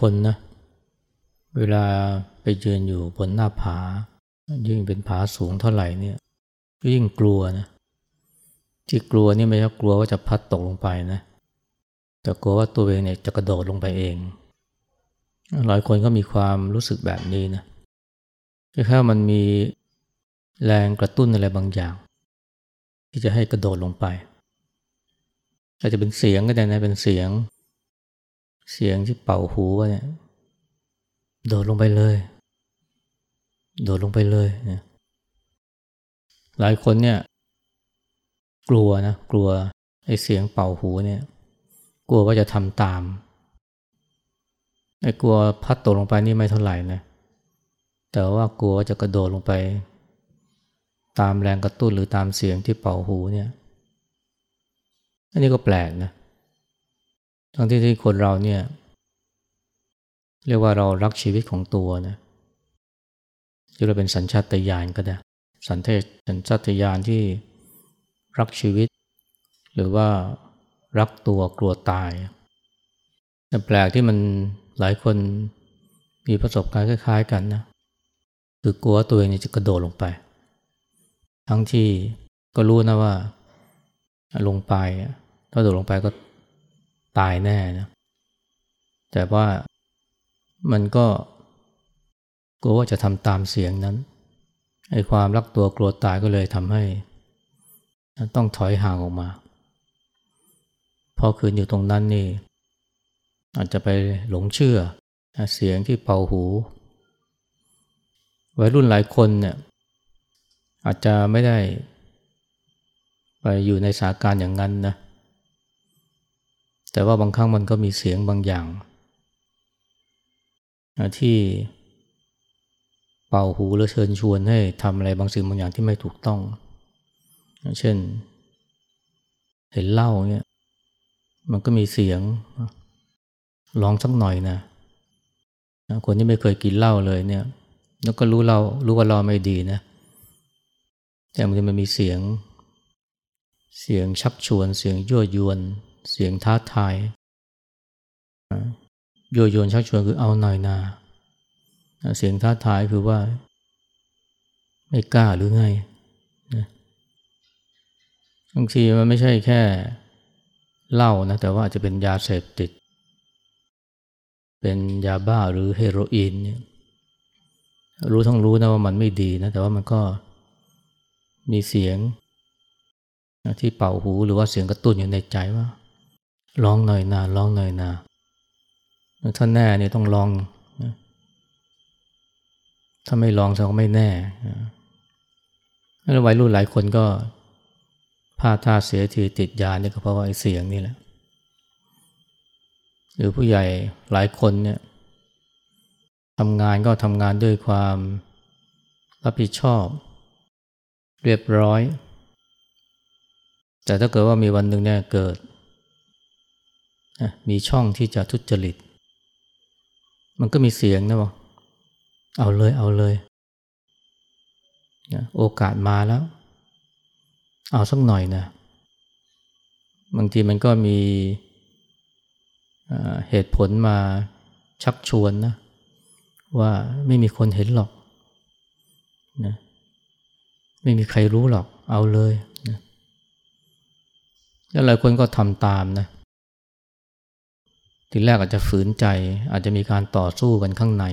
คนนะเวลาไปยืนอยู่บนหน้าผา ยิ่งเป็นผาสูงเท่าไหร่เนี่ยก็ยิ่งกลัวนะที่กลัวนี่ไม่ใช่กลัวว่าจะพัดตกลงไปนะ แต่กลัวว่าตัวเองเนี่ยจะกระโดดลงไปเองหลายคนก็มีความรู้สึกแบบนี้นะแค่มันมีแรงกระตุ้นอะไรบางอย่าง ที่จะให้กระโดดลงไป อาจจะเป็นเสียงก็ได้นะเป็นเสียง เสียงที่เป่าหูเนี่ยโดดลงไปเลย โดดลงไปเลยเนี่ยหลายคนเนี่ย กลัวนะกลัวไอ้เสียงเป่าหูเนี่ย กลัวว่าจะทำตามไอ้กลัวพัดตกลงไปนี่ไม่เท่าไหร่นะแต่ว่ากลัวว่าจะกระโดดลงไป ตามแรงกระตุ้นหรือตามเสียงที่เป่าหูเนี่ย อันนี้ก็แปลกนะ ทั้งที่ที่คนเราเนี่ย เรียกว่าเรารักชีวิตของตัวนะที่เราเป็นสัญชาตญาณก็ได้ สัญเทสัญชาตญาณที่รักชีวิต หรือว่ารักตัวกลัวตาย แต่แปลกที่มันหลายคนมีประสบการณ์คล้ายๆกันนะคือกลัวตัวเองจะกระโดดลงไป ทั้งที่ก็รู้นะว่าลงไปถ้าโดดลงไปก็ ตายแน่นะแต่ว่ามันก็กลัวว่าจะทำตามเสียงนั้นไอ้ความรักตัวกลัวตายก็เลยทำให้ ต้องถอยห่างออกมา พอคืนอยู่ตรงนั้นนี่ อาจจะไปหลงเชื่อเสียงที่เป่าหูวัยรุ่นหลายคนเนี่ยอาจจะไม่ได้ ไปอยู่ในสาการอย่างนั้นนะ แต่ว่าบางครั้งมันก็มีเสียงบางอย่าง ที่เป่าหูหรือเชิญชวนให้ทำอะไรบางสิ่งบางอย่างที่ไม่ถูกต้อง เช่น เห็นเหล้าเนี่ยมันก็มีเสียงลองสักหน่อยนะคนที่ไม่เคยกินเหล้าเลยเนี่ย แล้วก็รู้เรารู้ว่าเราไม่ดีนะ แต่มันมันมีเสียง เสียงชักชวนเสียงยั่วยวน เสียงท้าทายโยโยนชักชวนคือเอาหน่อยนาเสียงท้าทายคือว่า ไม่กล้าหรือไงบางทีมันไม่ใช่แค่เหล้านะแต่ว่าอาจจะเป็นยาเสพติด เป็นยาบ้าหรือเฮโรอีนเนี่ยรู้ทั้งรู้นะว่ามันไม่ดีนะแต่ว่ามันก็มีเสียงที่เป่าหูหรือว่าเสียงกระตุ้นอยู่ในใจว่า ลองหน่อยนาลองหน่อยนาถ้าแน่เนี่ยต้องลองถ้าไม่ลองจะก็ไม่แน่แล้ววัยรุ่นหลายคนก็พลาดท่าเสียทีติดยาเนี่ยก็เพราะว่าไอ้เสียงนี่แหละ หรือผู้ใหญ่หลายคนเนี่ยทำงานก็ทำงานด้วยความรับผิดชอบ เรียบร้อย แต่ถ้าเกิดว่ามีวันหนึ่งเนี่ยเกิด มีช่องที่จะทุจริต มันก็มีเสียงนะบอกเอาเลยเอาเลยโอกาสมาแล้ว เอาสักหน่อยนะบางทีมันก็มีเหตุผลมาชักชวนนะว่าไม่มีคนเห็นหรอกนะไม่มีใครรู้หรอกเอาเลยนะแล้วหลายคนก็ทำตามนะ ทีแรกอาจจะฝืนใจ อาจจะมีการต่อสู้กันข้างใน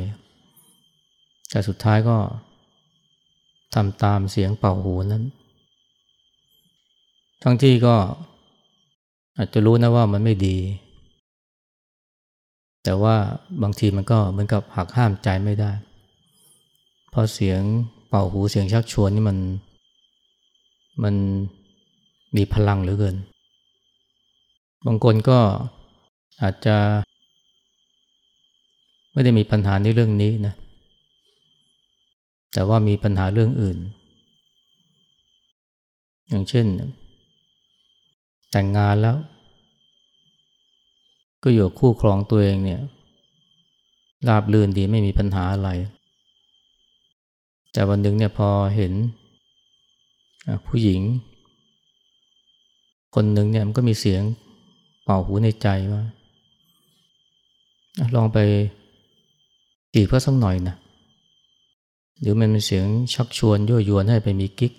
แต่สุดท้ายก็ทำตามเสียงเป่าหูนั้น ทั้งที่ก็อาจจะรู้นะว่ามันไม่ดี แต่ว่าบางทีมันก็เหมือนกับหักห้ามใจไม่ได้ เพราะเสียงเป่าหูเสียงชักชวนนี่มัน มันมีพลังเหลือเกิน บางคนก็ อาจจะ ไม่ได้มีปัญหาในเรื่องนี้นะ แต่ว่ามีปัญหาเรื่องอื่น อย่างเช่น แต่งงานแล้ว ก็อยู่คู่ครองตัวเองเนี่ยราบลื่นดีไม่มีปัญหาอะไร แต่วันหนึ่งเนี่ยพอเห็นผู้หญิง คนหนึ่งเนี่ยมันก็มีเสียงเป่าหูในใจว่า ลองไปจีบก็สักหน่อยนะหรือมันเป็นเสียงชักชวนยั่วยวนให้ไปมีกิ๊ก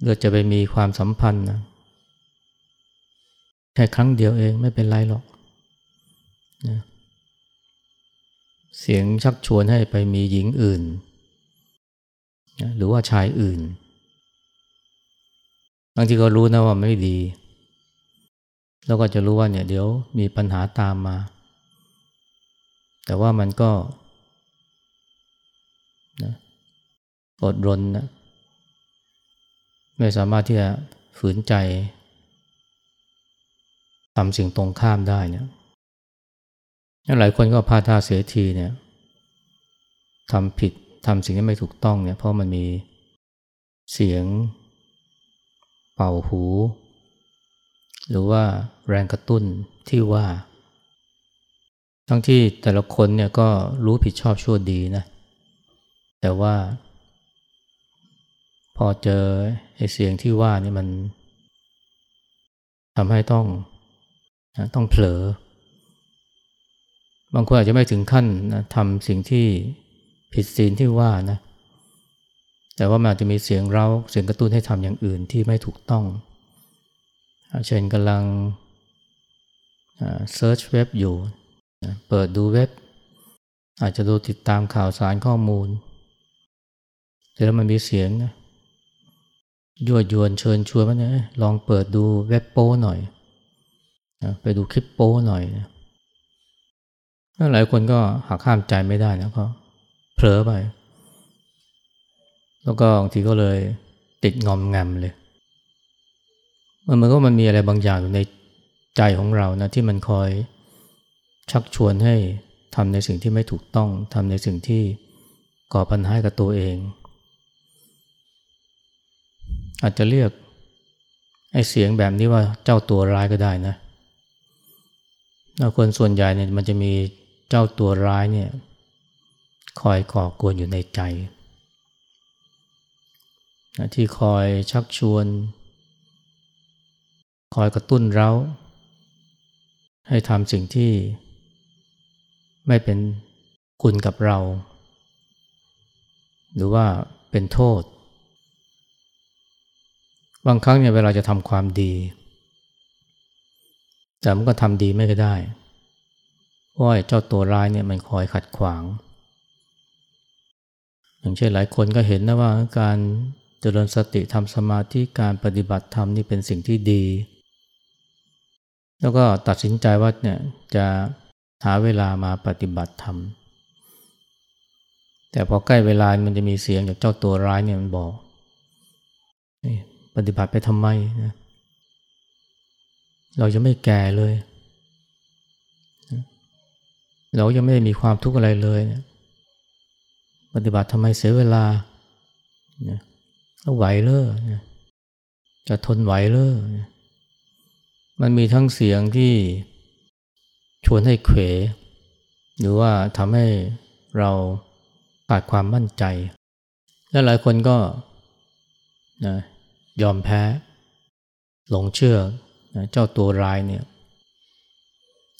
หรือจะไปมีความสัมพันธ์นะแค่ครั้งเดียวเองไม่เป็นไรหรอกนะเสียงชักชวนให้ไปมีหญิงอื่นนะหรือว่าชายอื่นบางทีก็รู้นะว่าไม่ดี แล้วก็จะรู้ว่าเนี่ยเดี๋ยวมีปัญหาตามมา แต่ว่ามันก็นะอดรนนะไม่สามารถที่จะฝืนใจทำสิ่งตรงข้ามได้เนี่ยหลายคนก็พาท่าเสียทีเนี่ยทำผิดทำสิ่งที่ไม่ถูกต้องเนี่ยเพราะมันมีเสียงเป่าหู หรือว่าแรงกระตุ้นที่ว่า ทั้งที่แต่ละคนเนี่ยก็รู้ผิดชอบชั่วดีนะ แต่ว่า พอเจอไอ้เสียงที่ว่านี่มันทำให้ต้องต้องเผลอ บางคนอาจจะไม่ถึงขั้นนะทำสิ่งที่ผิดศีลที่ว่านะ แต่ว่ามันอาจจะมีเสียงเราเสียงกระตุ้นให้ทำอย่างอื่นที่ไม่ถูกต้อง เช่นกำลังเซิร์ชเว็บอยู่ เปิดดูเว็บ อาจจะดูติดตามข่าวสารข้อมูลแต่แล้วมันมีเสียงนะยั่วยวนเชิญชวนว่าเนี่ยลองเปิดดูเว็บโป้หน่อยไปดูคลิปโป้หน่อยนะหลายคนก็หักห้ามใจไม่ได้นะก็เผลอไป แล้วก็บางทีก็เลยติดงอมแงมเลย มันมือนก็มันมีอะไรบางอย่างอยู่ในใจของเรานะที่มันคอยชักชวนให้ทำในสิ่งที่ไม่ถูกต้องทำในสิ่งที่ก่อปัญหากับตัวเอง อาจจะเรียกไอ้เสียงแบบนี้ว่าเจ้าตัวร้ายก็ได้นะคนส่วนใหญ่เนี่ยมันจะมีเจ้าตัวร้ายเนี่ยคอยก่อกวนอยู่ในใจ ที่คอยชักชวน คอยกระตุ้นเรา ให้ทำสิ่งที่ ไม่เป็นคุณกับเรา หรือว่าเป็นโทษ บางครั้งเนี่ยเวลาจะทำความดี แต่มันก็ทำดีไม่ได้ เพราะเจ้าตัวร้ายเนี่ยมันคอยขัดขวาง อย่างเช่นหลายคนก็เห็นนะว่าการเจริญสติทำสมาธิการปฏิบัติธรรมนี่เป็นสิ่งที่ดี แล้วก็ตัดสินใจว่าเนี่ยจะหาเวลามาปฏิบัติธรรม แต่พอใกล้เวลามันจะมีเสียงจากเจ้าตัวร้ายเนี่ยมันบอก ปฏิบัติไปทำไมนะเรายังไม่แก่เลย เรายังไม่มีความทุกข์อะไรเลยปฏิบัติทำไมเสียเวลาเราไหวเลยจะทนไหวเลย มันมีทั้งเสียงที่ชวนให้เขว หรือว่าทำให้เราขาดความมั่นใจ และหลายคนก็นะยอมแพ้ หลงเชื่อเจ้าตัวร้ายเนี่ย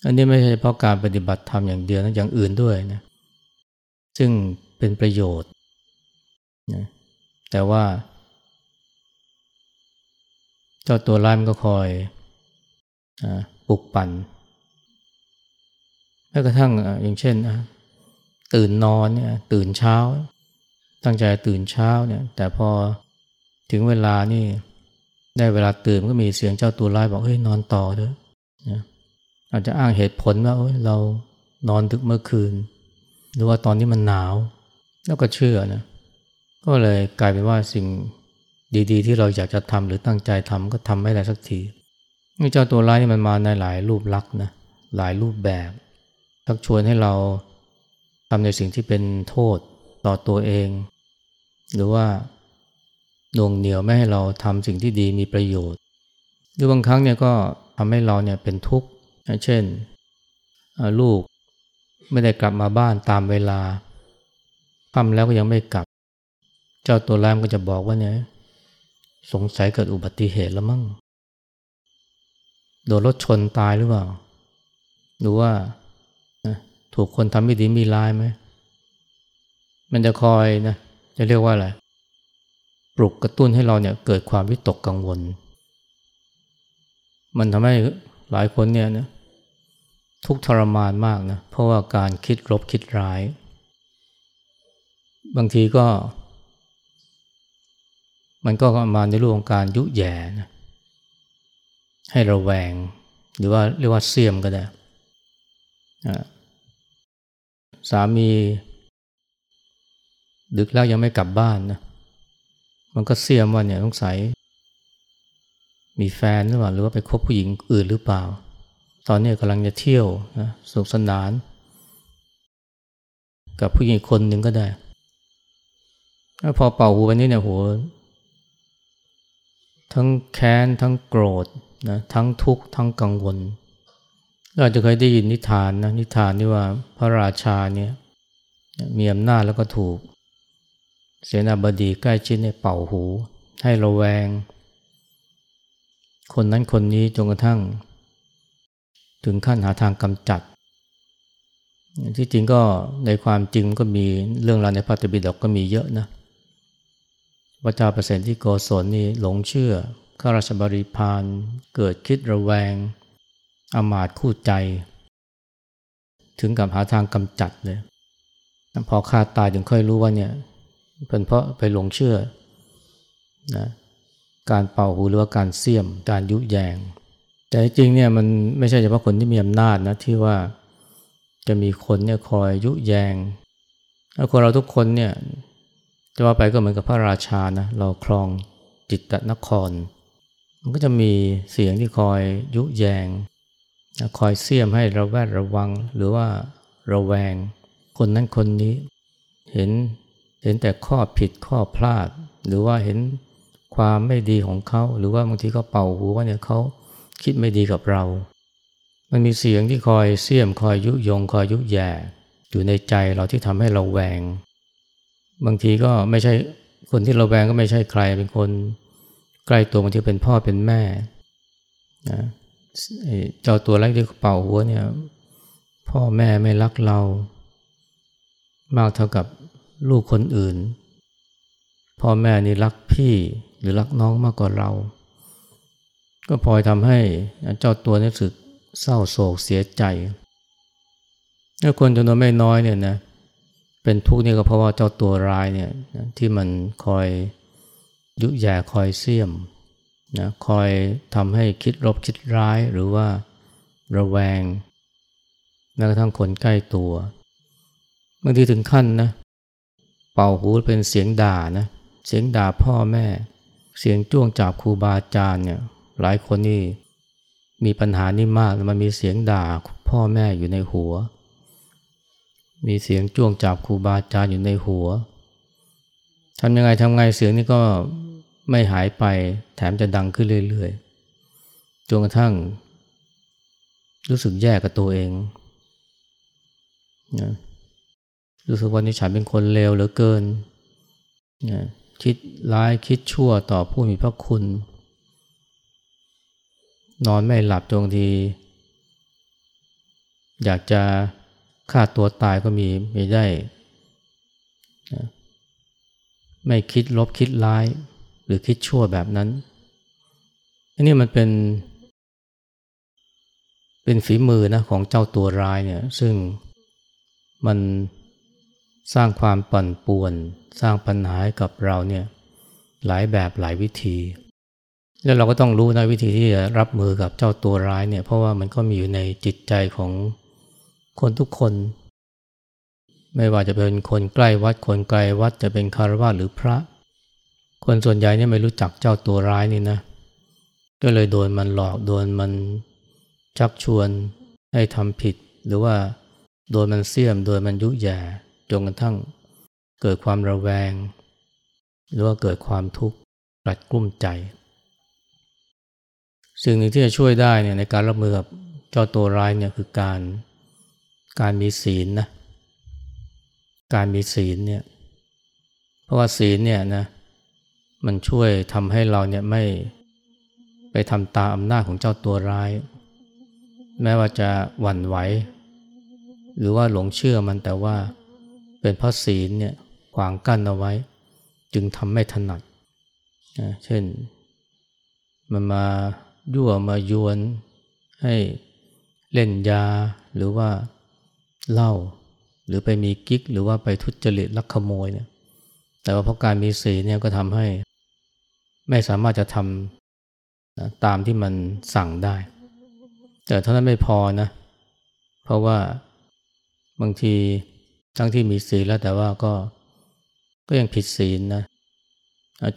อันนี้ไม่ใช่เพราะการปฏิบัติธรรมอย่างเดียวนะอย่างอื่นด้วยนะซึ่งเป็นประโยชน์นะแต่ว่า เจ้าตัวร้ายมันก็คอย ปลุกปั่นแม้กระทั่งอย่างเช่นตื่นนอนเนี่ยตื่นเช้า ตั้งใจตื่นเช้าเนี่ยแต่พอถึงเวลานี่ได้เวลาตื่นก็มีเสียงเจ้าตัวร้ายบอกเฮ้ยนอนต่อเถอะนะอาจจะอ้างเหตุผลว่าเรานอนดึกเมื่อคืน หรือว่าตอนนี้มันหนาว แล้วก็เชื่อนะก็เลยกลายเป็นว่าสิ่งดีๆ ที่เราอยากจะทำหรือตั้งใจทำก็ทำไม่ได้สักที เจ้าตัวร้ายนี่มันมาในหลายรูปลักษณ์นะหลายรูปแบบชักชวนให้เราทำในสิ่งที่เป็นโทษต่อตัวเอง หรือว่าหน่วงเหนียวไม่ให้เราทำสิ่งที่ดีมีประโยชน์ หรือบางครั้งเนี่ยก็ทำให้เราเนี่ยเป็นทุกข์เช่น ลูกไม่ได้กลับมาบ้านตามเวลาทำแล้วก็ยังไม่กลับ เจ้าตัวแรมก็จะบอกว่าเนี่ยสงสัยเกิดอุบัติเหตุแล้วมั้ง โดนรถชนตายหรือเปล่า หรือว่าถูกคนทำไม่ดีมีร้ายไหม มันจะคอยนะจะเรียกว่าอะไร ปลุกกระตุ้นให้เราเนี่ยเกิดความวิตกกังวล มันทำให้หลายคนเนี่ยนะทุกทรมานมากนะ เพราะว่าการคิดรบคิดร้าย บางทีก็ มันก็มาในรูปของการยุแย่นะ ให้เราแวง หรือว่าเรียกว่าเสี่ยมก็ได้สามี ดึกแล้วยังไม่กลับบ้านนะมันก็เสี่ยมว่าเนี่ยต้องใส่มีแฟนหรือเปล่าหรือว่าไปคบผู้หญิงอื่นหรือเปล่า ตอนนี้กำลังจะเที่ยวนะสุขสนาน กับผู้หญิงคนหนึ่งก็ได้พอเป่าหูไปนี่เนี่ยโหทั้งแค้นทั้งโกรธ นะทั้งทุกข์ทั้งกังวล เราจะเคยได้ยินนิทานนะนิทานที่ว่าพระราชาเนี่ยมีอำนาจแล้วก็ถูก เสนาบดีใกล้ชิดเนี่ยเป่าหู ให้ระแวง คนนั้นคนนี้จนกระทั่ง ถึงขั้นหาทางกำจัด ที่จริงก็ในความจริงก็มีเรื่องราวในพระตบิดกก็มีเยอะนะพระเจ้าเปรตที่โกศลนี่หลงเชื่อ ข้าราชบริพารเกิดคิดระแวง อมาตคู่ใจ ถึงกับหาทางกำจัดเลยพอฆ่าตายถึงค่อยรู้ว่าเนี่ยเป็นเพราะไปหลงเชื่อนะการเป่าหูหรือว่าการเสี่ยมการยุแยง แต่จริงเนี่ยมันไม่ใช่เฉพาะคนที่มีอำนาจนะที่ว่าจะมีคนเนี่ยคอยยุแยงแล้วคนเราทุกคนเนี่ยจะว่าไปก็เหมือนกับพระราชานะเราครองจิตตนคร มันก็จะมีเสียงที่คอยยุแยง คอยเสี่ยมให้เราแวดระวังหรือว่าระแวง คนนั้นคนนี้ เห็นเห็นแต่ข้อผิดข้อพลาด หรือว่าเห็นความไม่ดีของเขาหรือว่าบางทีก็เป่าหูว่าเนี่ยเขาคิดไม่ดีกับเรา มันมีเสียงที่คอยเสี่ยมคอยยุยงคอยยุแย่อยู่ในใจเราที่ทำให้เราแวง บางทีก็ไม่ใช่คนที่เราแวงก็ไม่ใช่ใครเป็นคน ล้ตัวบางทีเป็นพ่อเป็นแม่นะเจ้าตัวเล็กที่เป่าหัวเนี่ย พ่อแม่ไม่รักเรา มากเท่ากับลูกคนอื่น พ่อแม่นี่รักพี่หรือรักน้องมากกว่าเรา ก็พลอยทำให้เจ้าตัวนี้สึกเศร้าโศกเสียใจถ้าคนจำนวนไม่น้อยเนี่ยนะเป็นทุกข์นี่ก็เพราะว่าเจ้าตัวร้ายเนี่ยที่มันคอย ยุแย่คอยเสี่ยมนะคอยทำให้คิดรบคิดร้ายหรือว่าระแวงแม้กระทั่งคนใกล้ตัวบางทีถึงขั้นนะเป่าหูเป็นเสียงด่านะเสียงด่าพ่อแม่ เสียงจ้วงจับครูบาอาจารย์เนี่ยหลายคนนี่มีปัญหานี่มากมันมีเสียงด่าพ่อแม่อยู่ในหัว มีเสียงจ้วงจับครูบาอาจารย์อยู่ในหัว ทำยังไงทำไงเสียงนี้ก็ไม่หายไปแถมจะดังขึ้นเรื่อยๆจนกระทั่ง รู้สึกแย่กับตัวเองนะรู้สึกว่านี่ฉันเป็นคนเลวเหลือเกินนะคิดร้ายคิดชั่วต่อผู้มีพระคุณ นอนไม่หลับจนที อยากจะฆ่าตัวตายก็มีไม่ได้นะ ไม่คิดลบคิดร้าย หรือคิดชั่วแบบนั้น อันนี้มันเป็น เป็นฝีมือนะของเจ้าตัวร้ายเนี่ยซึ่งมันสร้างความปั่นป่วน สร้างปัญหาให้กับเราเนี่ยหลายแบบหลายวิธี แล้วเราก็ต้องรู้นะวิธีที่จะรับมือกับเจ้าตัวร้ายเนี่ยเพราะว่ามันก็มีอยู่ในจิตใจของคนทุกคน ไม่ว่าจะเป็นคนใกล้วัดคนไกลวัดจะเป็นคารวะหรือพระ คนส่วนใหญ่เนี่ยไม่รู้จักเจ้าตัวร้ายนี่นะ ก็เลยโดนมันหลอกโดนมันชักชวนให้ทำผิด หรือว่าโดนมันเสี่ยมโดนมันยุแย่จนกระทั่งเกิดความระแวง หรือว่าเกิดความทุกข์รัดกลุ้มใจ สิ่งหนึ่งที่จะช่วยได้เนี่ยในการรับมือกับเจ้าตัวร้ายเนี่ยคือการการมีศีลนะ การมีศีลเนี่ยเพราะว่าศีลเนี่ยนะมันช่วยทำให้เราเนี่ยไม่ไปทำตามอำนาจของเจ้าตัวร้าย แม้ว่าจะหวั่นไหว หรือว่าหลงเชื่อมันแต่ว่าเป็นเพราะศีลเนี่ยขวางกั้นเอาไว้ จึงทำไม่ถนัดนะเช่น มันมายั่วมายวนให้เล่นยาหรือว่าเหล้า หรือไปมีกิ๊กหรือว่าไปทุจริตลักขโมยเนี่ยแต่ว่าเพราะการมีศีลเนี่ยก็ทำให้ไม่สามารถจะทำนะตามที่มันสั่งได้ แต่เท่านั้นไม่พอนะ เพราะว่าบางทีทั้งที่มีศีลแล้วแต่ว่าก็ก็ยังผิดศีลนะ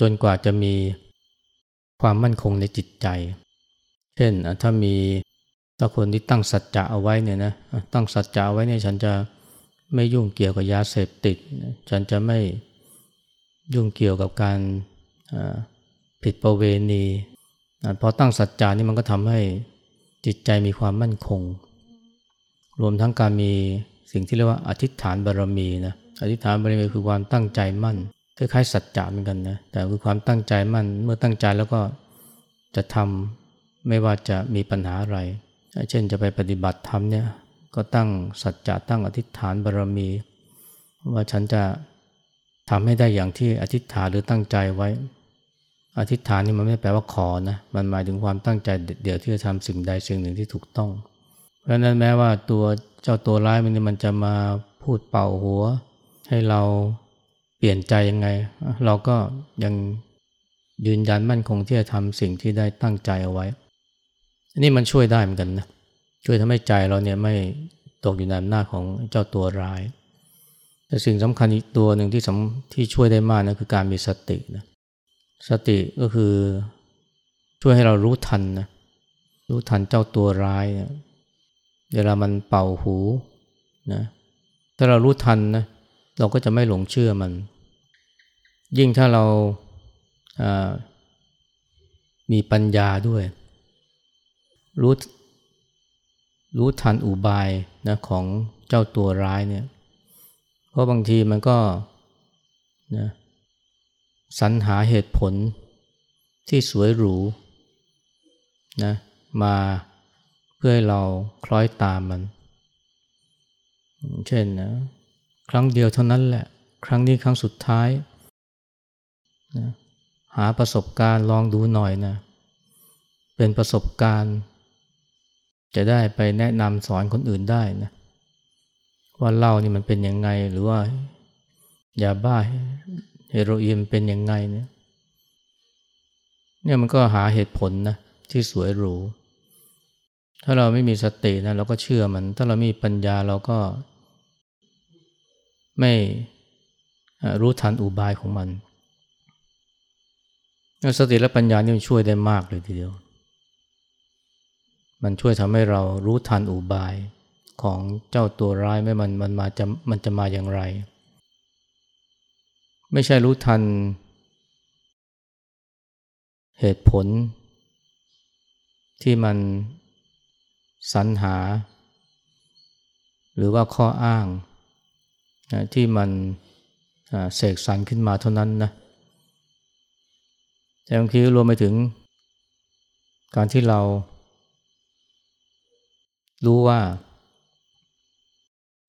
จนกว่าจะมีความมั่นคงในจิตใจ เช่นถ้ามีถ้าคนที่ตั้งสัจจะเอาไว้เนี่ยนะตั้งสัจจะเอาไว้เนี่ยฉันจะ ไม่ยุ่งเกี่ยวกับยาเสพติด ฉันจะไม่ยุ่งเกี่ยวกับการผิดประเวณีพอตั้งสัจจานี่มันก็ทำให้จิตใจมีความมั่นคง รวมทั้งการมีสิ่งที่เรียกว่าอธิษฐานบารมีนะอธิษฐานบารมีคือความตั้งใจมั่นคล้ายๆสัจจะเหมือนกันนะแต่คือความตั้งใจมั่นเมื่อตั้งใจแล้วก็จะทำไม่ว่าจะมีปัญหาอะไร เช่นจะไปปฏิบัติธรรมเนี่ย ก็ตั้งสัจจะตั้งอธิษฐานบารมี ว่าฉันจะทำให้ได้อย่างที่อธิษฐานหรือตั้งใจไว้ อธิษฐานนี่มันไม่แปลว่าขอนะมันหมายถึงความตั้งใจเดี๋ยวที่จะทำสิ่งใดสิ่งหนึ่งที่ถูกต้อง เพราะนั้นแม้ว่าตัวเจ้าตัวร้ายมันมันจะมาพูดเป่าหัว ให้เราเปลี่ยนใจยังไง เราก็ยังยืนยันมั่นคงที่จะทำสิ่งที่ได้ตั้งใจเอาไว้อันนี้มันช่วยได้เหมือนกันนะ ช่วยทำให้ใจเราเนี่ยไม่ตกอยู่ในอำนาจของเจ้าตัวร้าย แต่สิ่งสำคัญอีกตัวหนึ่งที่สที่ช่วยได้มากนะคือการมีสตินะสติก็คือช่วยให้เรารู้ทันนะรู้ทันเจ้าตัวร้ายเนี่ยเวลามันเป่าหูนะถ้าเรารู้ทันนะเราก็จะไม่หลงเชื่อมัน ยิ่งถ้าเราามีปัญญาด้วย รู้ รู้ทันอุบายนะของเจ้าตัวร้ายเนี่ย เพราะบางทีมันก็นะสรรหาเหตุผลที่สวยหรูนะมาเพื่อให้เราคล้อยตามมัน เช่นนะครั้งเดียวเท่านั้นแหละ ครั้งนี้ครั้งสุดท้ายนะหาประสบการณ์ลองดูหน่อยนะ เป็นประสบการณ์ จะได้ไปแนะนำสอนคนอื่นได้นะว่าเหล้านี่มันเป็นยังไงหรือว่ายาบ้าเฮโรอีนเป็นยังไงเนี่ยเนี่ยมันก็หาเหตุผลนะที่สวยหรู ถ้าเราไม่มีสตินะเราก็เชื่อมัน ถ้าเรามีปัญญาเราก็ ไม่รู้ทันอุบายของมัน สติและปัญญานี่มันช่วยได้มากเลยทีเดียว มันช่วยทำให้เรารู้ทันอุบายของเจ้าตัวร้ายไม่มันมันมาจะมันจะมาอย่างไร ไม่ใช่รู้ทัน เหตุผล ที่มันสรรหา หรือว่าข้ออ้างที่มันเสกสรรขึ้นมาเท่านั้นนะแต่บางทีรวมไปถึงการที่เรา รู้ว่า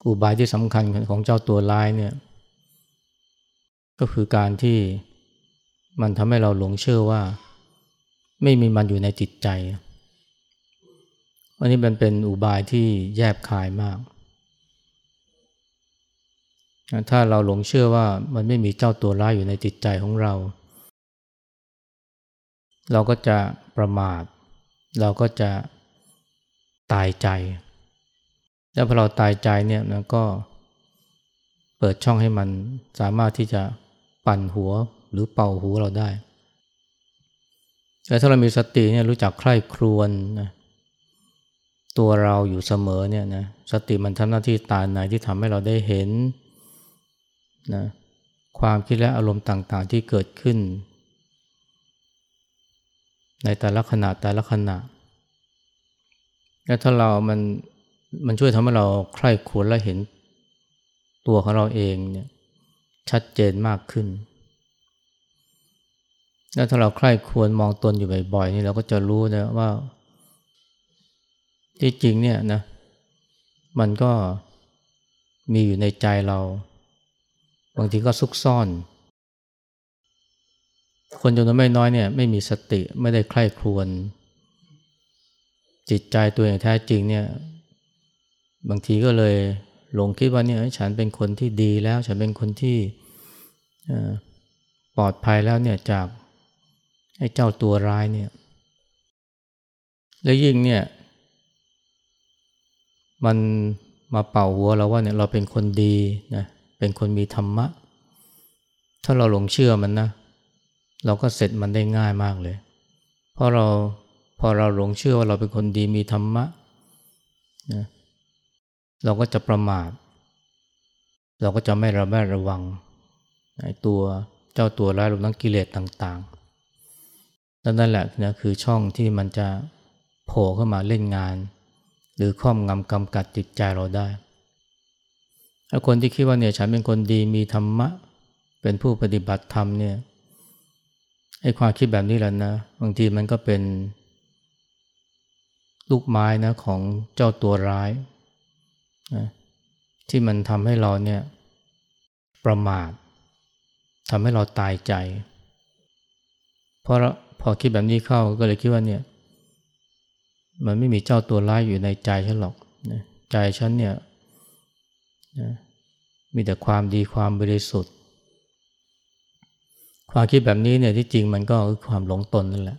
อุบายที่สำคัญของเจ้าตัวร้ายเนี่ย ก็คือการที่มันทำให้เราหลงเชื่อว่า ไม่มีมันอยู่ในจิตใจอันนี้มันเป็นอุบายที่แยบคายมาก ถ้าเราหลงเชื่อว่ามันไม่มีเจ้าตัวร้ายอยู่ในจิตใจของเรา เราก็จะประมาท เราก็จะ ตายใจ แล้วพอเราตายใจเนี่ยมันก็เปิดช่องให้มันสามารถที่จะปั่นหัวหรือเป่าหูเราได้แต่ถ้าเรามีสติเนี่ยรู้จักใคร่ครวญนะตัวเราอยู่เสมอเนี่ยนะสติมันทำหน้าที่ตาในที่ทำให้เราได้เห็นนะความคิดและอารมณ์ต่างๆที่เกิดขึ้น ในแต่ละขณะแต่ละขณะ แล้วถ้าเรามันมันช่วยทำให้เราใคร่ควรและเห็นตัวของเราเองเนี่ยชัดเจนมากขึ้น แล้วถ้าเราใคร่ควรมองตนอยู่บ่อยๆนี่เราก็จะรู้นะว่า ที่จริงเนี่ยนะ มันก็มีอยู่ในใจเรา บางทีก็ซุกซ่อน คนจำนวนไม่น้อยเนี่ยไม่มีสติไม่ได้ใคร่ครวญ จิตใจตัวเองแท้จริงเนี่ยบางทีก็เลยหลงคิดว่าเนี่ยฉันเป็นคนที่ดีแล้ว ฉันเป็นคนที่ปลอดภัยแล้วเนี่ยจากไอ้เจ้าตัวร้ายเนี่ย แล้วยิ่งเนี่ย มันมาเป่าหัวเราว่าเนี่ยเราเป็นคนดีนะเป็นคนมีธรรมะ ถ้าเราหลงเชื่อมันนะ เราก็เสร็จมันได้ง่ายมากเลย เพราะเรา พอเราหลงเชื่อว่าเราเป็นคนดีมีธรรมะนะเราก็จะประมาท เราก็จะไม่ระแวดระวังไอ้ตัวเจ้าตัวร้ายรวมทั้งกิเลสต่างๆนั่นแหละนะคือช่องที่มันจะโผล่เข้ามาเล่นงาน หรือครอบงำกำกัดจิตใจเราได้ถ้าคนที่คิดว่าเนี่ยฉันเป็นคนดีมีธรรมะ เป็นผู้ปฏิบัติธรรมเนี่ยไอ้ความคิดแบบนี้แหละนะบางทีมันก็เป็น ลูกไม้นะของเจ้าตัวร้ายนะที่มันทำให้เราเนี่ยประมาททำให้เราตายใจ เพราะพอคิดแบบนี้เข้าก็เลยคิดว่าเนี่ย มันไม่มีเจ้าตัวร้ายอยู่ในใจฉันหรอกนะใจฉันเนี่ยนะมีแต่ความดีความบริสุทธิ์ ความคิดแบบนี้เนี่ยที่จริงมันก็คือความหลงตนนั่นแหละ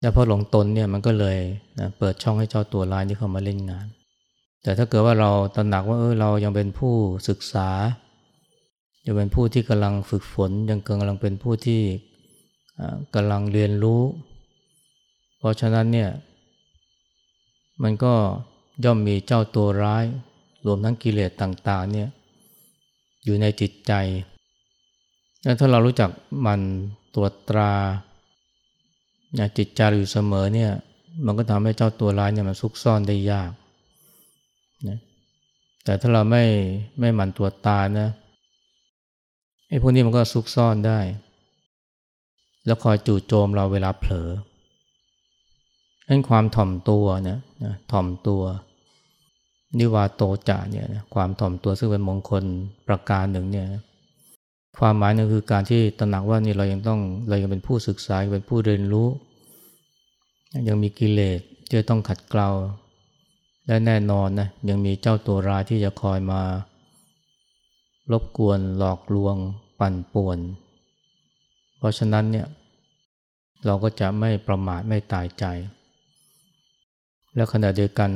แต่พอหลงตนเนี่ยมันก็เลยนะเปิดช่องให้เจ้าตัวร้ายนี่เข้ามาเล่นงาน แต่ถ้าเกิดว่าเราตระหนักว่าเออเรายังเป็นผู้ศึกษา ยังเป็นผู้ที่กำลังฝึกฝน ยังกำลังเป็นผู้ที่กำลังเรียนรู้ เพราะฉะนั้นเนี่ยมันก็ย่อมมีเจ้าตัวร้าย รวมทั้งกิเลสต่างๆเนี่ยอยู่ในจิตใจแล้วถ้าเรารู้จักมันตรวจตรา จิตใจอยู่เสมอเนี่ย มันก็ทำให้เจ้าตัวร้ายเนี่ยมันซุกซ่อนได้ยากนะแต่ถ้าเราไม่ไม่หมั่นตรวจตานะไอ้พวกนี้มันก็ซุกซ่อนได้ แล้วคอยจู่โจมเราเวลาเผลอนั้นความถ่อมตัวนะนะถ่อมตัวนิวาโตจ่าเนี่ยนะความถ่อมตัวซึ่งเป็นมงคลประการหนึ่งเนี่ย ความหมายนึงคือการที่ตระหนักว่านี่เรายังต้องเรายังเป็นผู้ศึกษาเป็นผู้เรียนรู้ ยังมีกิเลสที่จะต้องขัดเกลาและแน่นอนนะยังมีเจ้าตัวร้ายที่จะคอยมารบกวนหลอกลวงปั่นป่วน เพราะฉะนั้นเนี่ยเราก็จะไม่ประมาทไม่ตายใจ แล้วขณะเดียวกัน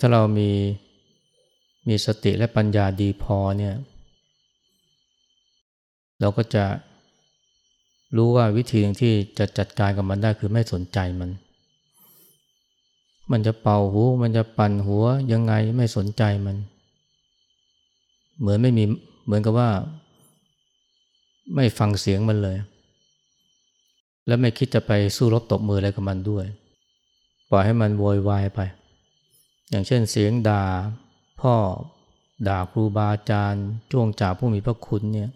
ถ้าเรามีมีสติและปัญญาดีพอเนี่ย เราก็จะรู้ว่าวิธีที่จะจัดการกับมันได้คือไม่สนใจมัน มันจะเป่าหู มันจะปั่นหัวยังไงไม่สนใจมัน เหมือนไม่มีเหมือนกับว่า ไม่ฟังเสียงมันเลย แล้วไม่คิดจะไปสู้รบตบมืออะไรกับมันด้วย ปล่อยให้มันโวยวายไป อย่างเช่นเสียงด่าพ่อ ด่าครูบาอาจารย์จ้วงจ่าผู้มีพระคุณเนี่ย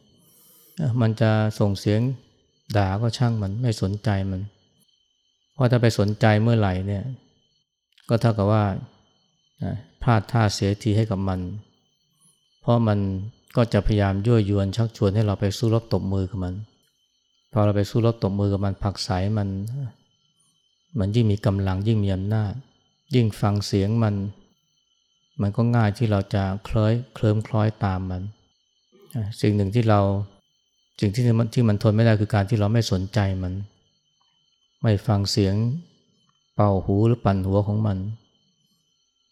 มันจะส่งเสียงด่าก็ช่างมันไม่สนใจมัน เพราะถ้าไปสนใจเมื่อไหร่เนี่ย ก็เท่ากับว่าพลาดท่าเสียทีให้กับมัน เพราะมันก็จะพยายามยั่วยวนชักชวนให้เราไปสู้รบตบมือกับมัน พอเราไปสู้รบตบมือกับมันผักใสมัน มันยิ่งมีกำลังยิ่งมีอำนาจ ยิ่งฟังเสียงมัน มันก็ง่ายที่เราจะคล้ยเคลิ้มคล้อยตามมัน สิ่งหนึ่งที่เรา สิ่งที่มันที่มันทนไม่ได้คือการที่เราไม่สนใจมัน ไม่ฟังเสียงเป่าหูหรือปั่นหัวของมัน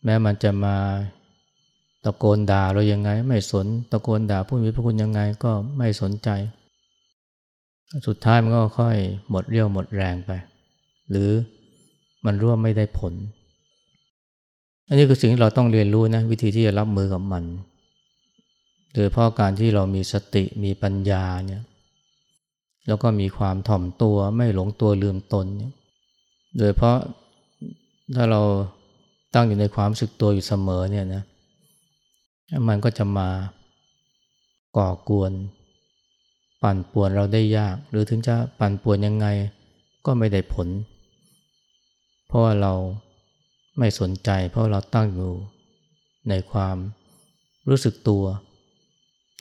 แม้มันจะมาตะโกนด่าเรายังไง ไม่สนตะโกนด่าผู้มีพระคุณยังไงก็ไม่สนใจ สุดท้ายมันก็ค่อยหมดเรี่ยวหมดแรงไป หรือมันร่วมไม่ได้ผล อันนี้คือสิ่งที่เราต้องเรียนรู้นะวิธีที่จะรับมือกับมัน โดยเพราะการที่เรามีสติมีปัญญาเนี่ยแล้วก็มีความถ่อมตัวไม่หลงตัวลืมตนเนี่ยโดยเพราะถ้าเราตั้งอยู่ในความสึกตัวอยู่เสมอเนี่ยนะมันก็จะมาก่อกวน ปั่นป่วนเราได้ยาก หรือถึงจะปั่นป่วนยังไงก็ไม่ได้ผล เพราะว่าเราไม่สนใจ เพราะเราตั้งอยู่ในความรู้สึกตัว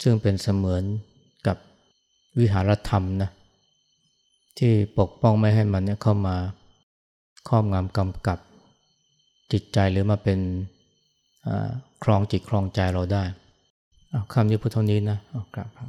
ซึ่งเป็นเสมือนกับวิหารธรรมนะที่ปกป้องไม่ให้มันเนี่ยเข้ามาครอบงำกำกับจิตใจหรือมาเป็นครองจิตครองใจเราได้คำนี้พุทธนี้นะกราบครับ